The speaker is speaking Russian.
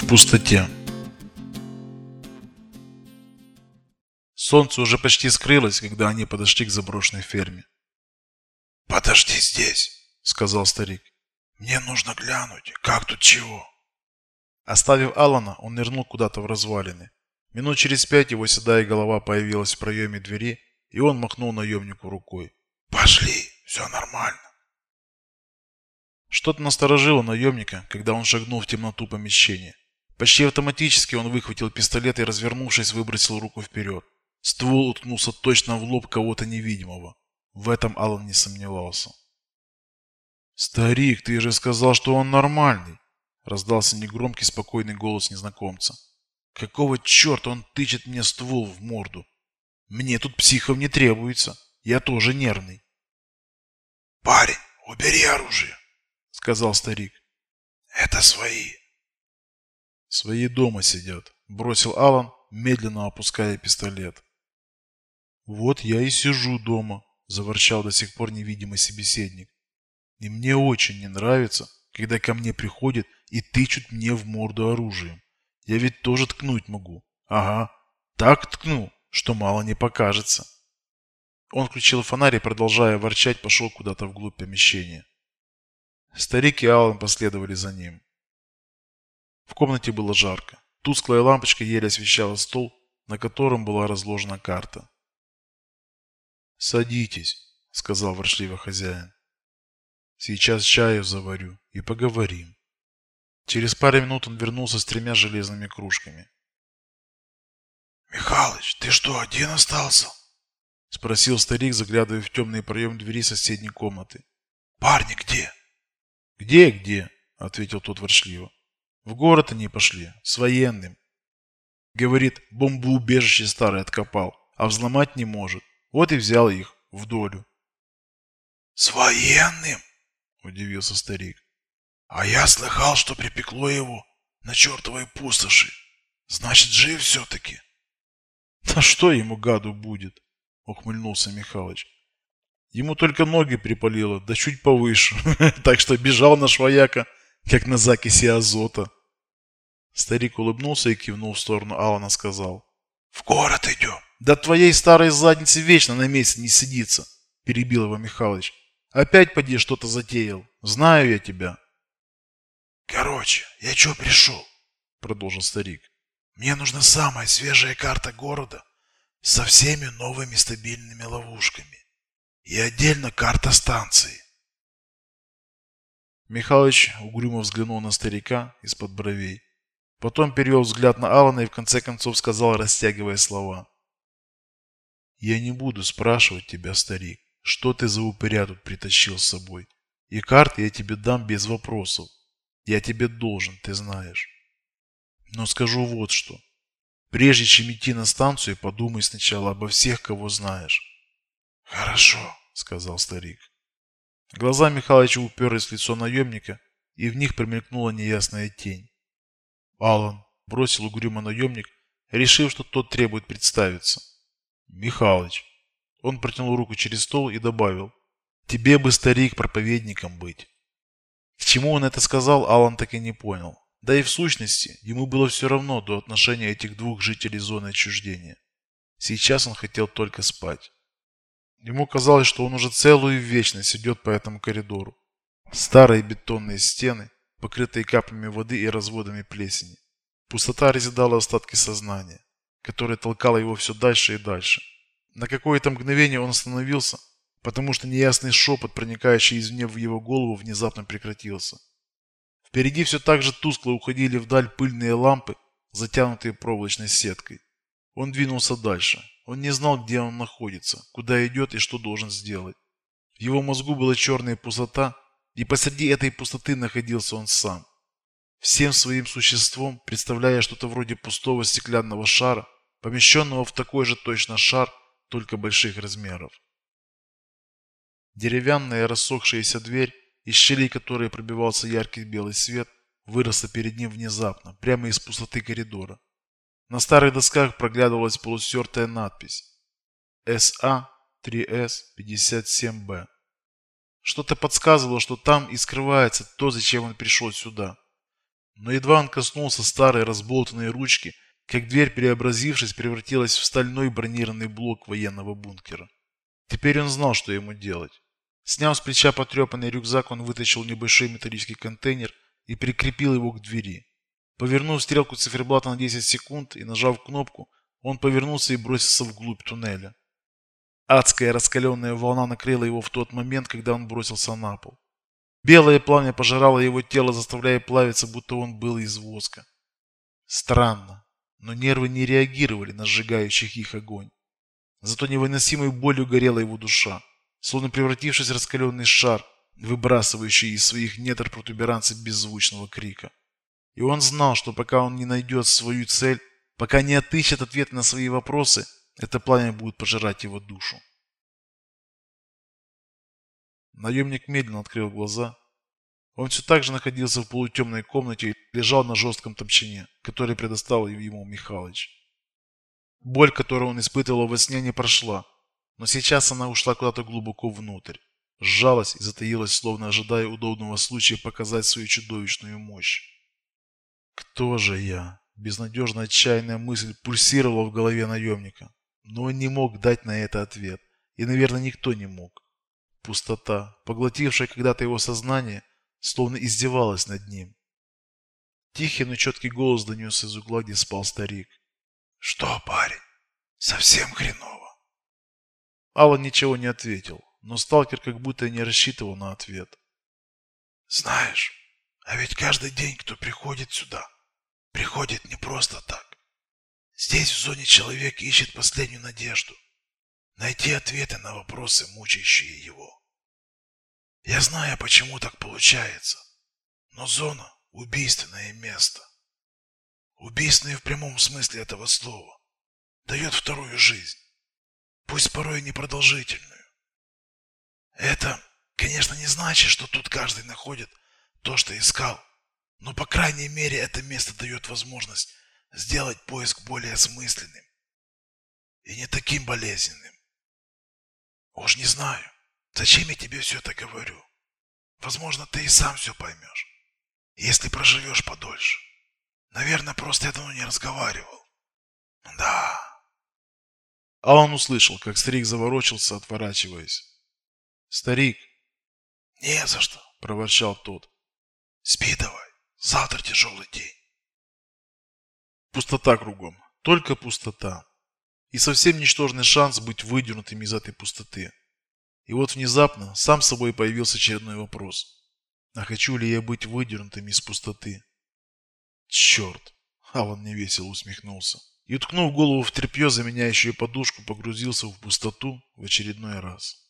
В пустоте. Солнце уже почти скрылось, когда они подошли к заброшенной ферме. «Подожди здесь», — сказал старик. «Мне нужно глянуть, как тут чего». Оставив Алана, он нырнул куда-то в развалины. Минут через пять его седая голова появилась в проеме двери, и он махнул наемнику рукой. «Пошли, все нормально». Что-то насторожило наемника, когда он шагнул в темноту помещения. Почти автоматически он выхватил пистолет и, развернувшись, выбросил руку вперед. Ствол уткнулся точно в лоб кого-то невидимого. В этом Алан не сомневался. «Старик, ты же сказал, что он нормальный!» Раздался негромкий, спокойный голос незнакомца. «Какого черта он тычет мне ствол в морду? Мне тут психов не требуется. Я тоже нервный». «Парень, убери оружие!» Сказал старик. «Это свои!» «Свои дома сидят», бросил Алан, медленно опуская пистолет. Вот я и сижу дома, заворчал до сих пор невидимый собеседник. И мне очень не нравится, когда ко мне приходят и тычут мне в морду оружием. Я ведь тоже ткнуть могу. Ага, так ткну, что мало не покажется. Он включил фонарь и, продолжая ворчать, пошел куда-то вглубь помещения. Старик и Алан последовали за ним. В комнате было жарко. Тусклая лампочка еле освещала стол, на котором была разложена карта. «Садитесь», — сказал воршливо хозяин. «Сейчас чаю заварю и поговорим». Через пару минут он вернулся с тремя железными кружками. «Михалыч, ты что, один остался?» — спросил старик, заглядывая в темный проем двери соседней комнаты. «Парни где?» «Где-где?» — ответил тот воршливо. «В город они пошли, с военным. Говорит, бомбоубежище старое откопал, а взломать не может. Вот и взял их в долю. С военным? Удивился старик. А я слыхал, что припекло его на чертовой пустоши. Значит, жив все-таки. Да что ему гаду будет? Ухмыльнулся Михалыч. Ему только ноги припалило, да чуть повыше. так что бежал наш вояка, как на закиси азота. Старик улыбнулся и кивнул в сторону Алана, сказал. В город идем. Да твоей старой заднице вечно на месте не сидится, перебил его Михалыч. Опять поди что-то затеял. Знаю я тебя. Короче, я чё пришел? Продолжил старик. Мне нужна самая свежая карта города со всеми новыми стабильными ловушками. И отдельно карта станции. Михалыч угрюмо взглянул на старика из-под бровей. Потом перевел взгляд на Алана и в конце концов сказал, растягивая слова. Я не буду спрашивать тебя, старик, что ты за упыря тут притащил с собой. И карты я тебе дам без вопросов. Я тебе должен, ты знаешь. Но скажу вот что. Прежде чем идти на станцию, подумай сначала обо всех, кого знаешь. Хорошо, сказал старик. Глаза Михайловича уперлись в лицо наемника, и в них промелькнула неясная тень. Алан бросил угрюмо наемник, решив, что тот требует представиться. Михалыч. Он протянул руку через стол и добавил. Тебе бы, старик, проповедником быть. К чему он это сказал, Алан так и не понял. Да и в сущности, ему было все равно до отношения этих двух жителей зоны отчуждения. Сейчас он хотел только спать. Ему казалось, что он уже целую вечность идет по этому коридору. Старые бетонные стены, покрытые каплями воды и разводами плесени. Пустота разъедала остатки сознания которая толкала его все дальше и дальше. На какое-то мгновение он остановился, потому что неясный шепот, проникающий извне в его голову, внезапно прекратился. Впереди все так же тускло уходили вдаль пыльные лампы, затянутые проволочной сеткой. Он двинулся дальше. Он не знал, где он находится, куда идет и что должен сделать. В его мозгу была черная пустота, и посреди этой пустоты находился он сам всем своим существом, представляя что-то вроде пустого стеклянного шара, помещенного в такой же точно шар, только больших размеров. Деревянная рассохшаяся дверь, из щелей которой пробивался яркий белый свет, выросла перед ним внезапно, прямо из пустоты коридора. На старых досках проглядывалась полустертая надпись СА-3С-57Б. Что-то подсказывало, что там и скрывается то, зачем он пришел сюда. Но едва он коснулся старой разболтанной ручки, как дверь, преобразившись, превратилась в стальной бронированный блок военного бункера. Теперь он знал, что ему делать. Сняв с плеча потрепанный рюкзак, он вытащил небольшой металлический контейнер и прикрепил его к двери. Повернув стрелку циферблата на 10 секунд и нажав кнопку, он повернулся и бросился вглубь туннеля. Адская раскаленная волна накрыла его в тот момент, когда он бросился на пол. Белое пламя пожирало его тело, заставляя плавиться, будто он был из воска. Странно, но нервы не реагировали на сжигающих их огонь. Зато невыносимой болью горела его душа, словно превратившись в раскаленный шар, выбрасывающий из своих недр протуберанцы беззвучного крика. И он знал, что пока он не найдет свою цель, пока не отыщет ответ на свои вопросы, это пламя будет пожирать его душу. Наемник медленно открыл глаза. Он все так же находился в полутемной комнате и лежал на жестком топчине, который предоставил ему Михалыч. Боль, которую он испытывал во сне, не прошла, но сейчас она ушла куда-то глубоко внутрь, сжалась и затаилась, словно ожидая удобного случая показать свою чудовищную мощь. «Кто же я?» Безнадежно отчаянная мысль пульсировала в голове наемника, но он не мог дать на это ответ, и, наверное, никто не мог. Пустота, поглотившая когда-то его сознание, словно издевалась над ним. Тихий, но четкий голос донесся из угла, где спал старик. «Что, парень, совсем хреново?» Алан ничего не ответил, но сталкер как будто не рассчитывал на ответ. «Знаешь, а ведь каждый день, кто приходит сюда, приходит не просто так. Здесь, в зоне, человек ищет последнюю надежду. Найти ответы на вопросы, мучающие его. Я знаю, почему так получается. Но зона – убийственное место. Убийственное в прямом смысле этого слова. Дает вторую жизнь. Пусть порой непродолжительную. Это, конечно, не значит, что тут каждый находит то, что искал. Но, по крайней мере, это место дает возможность сделать поиск более осмысленным и не таким болезненным. Уж не знаю, зачем я тебе все это говорю. Возможно, ты и сам все поймешь, если проживешь подольше. Наверное, просто я давно не разговаривал. Да. А он услышал, как старик заворочился, отворачиваясь. Старик. Не за что, проворчал тот. Спи давай, завтра тяжелый день. Пустота кругом, только пустота. И совсем ничтожный шанс быть выдернутым из этой пустоты. И вот внезапно сам собой появился очередной вопрос. А хочу ли я быть выдернутым из пустоты? Черт! Алан невесело усмехнулся. И, уткнув голову в тряпье, заменяющее подушку, погрузился в пустоту в очередной раз.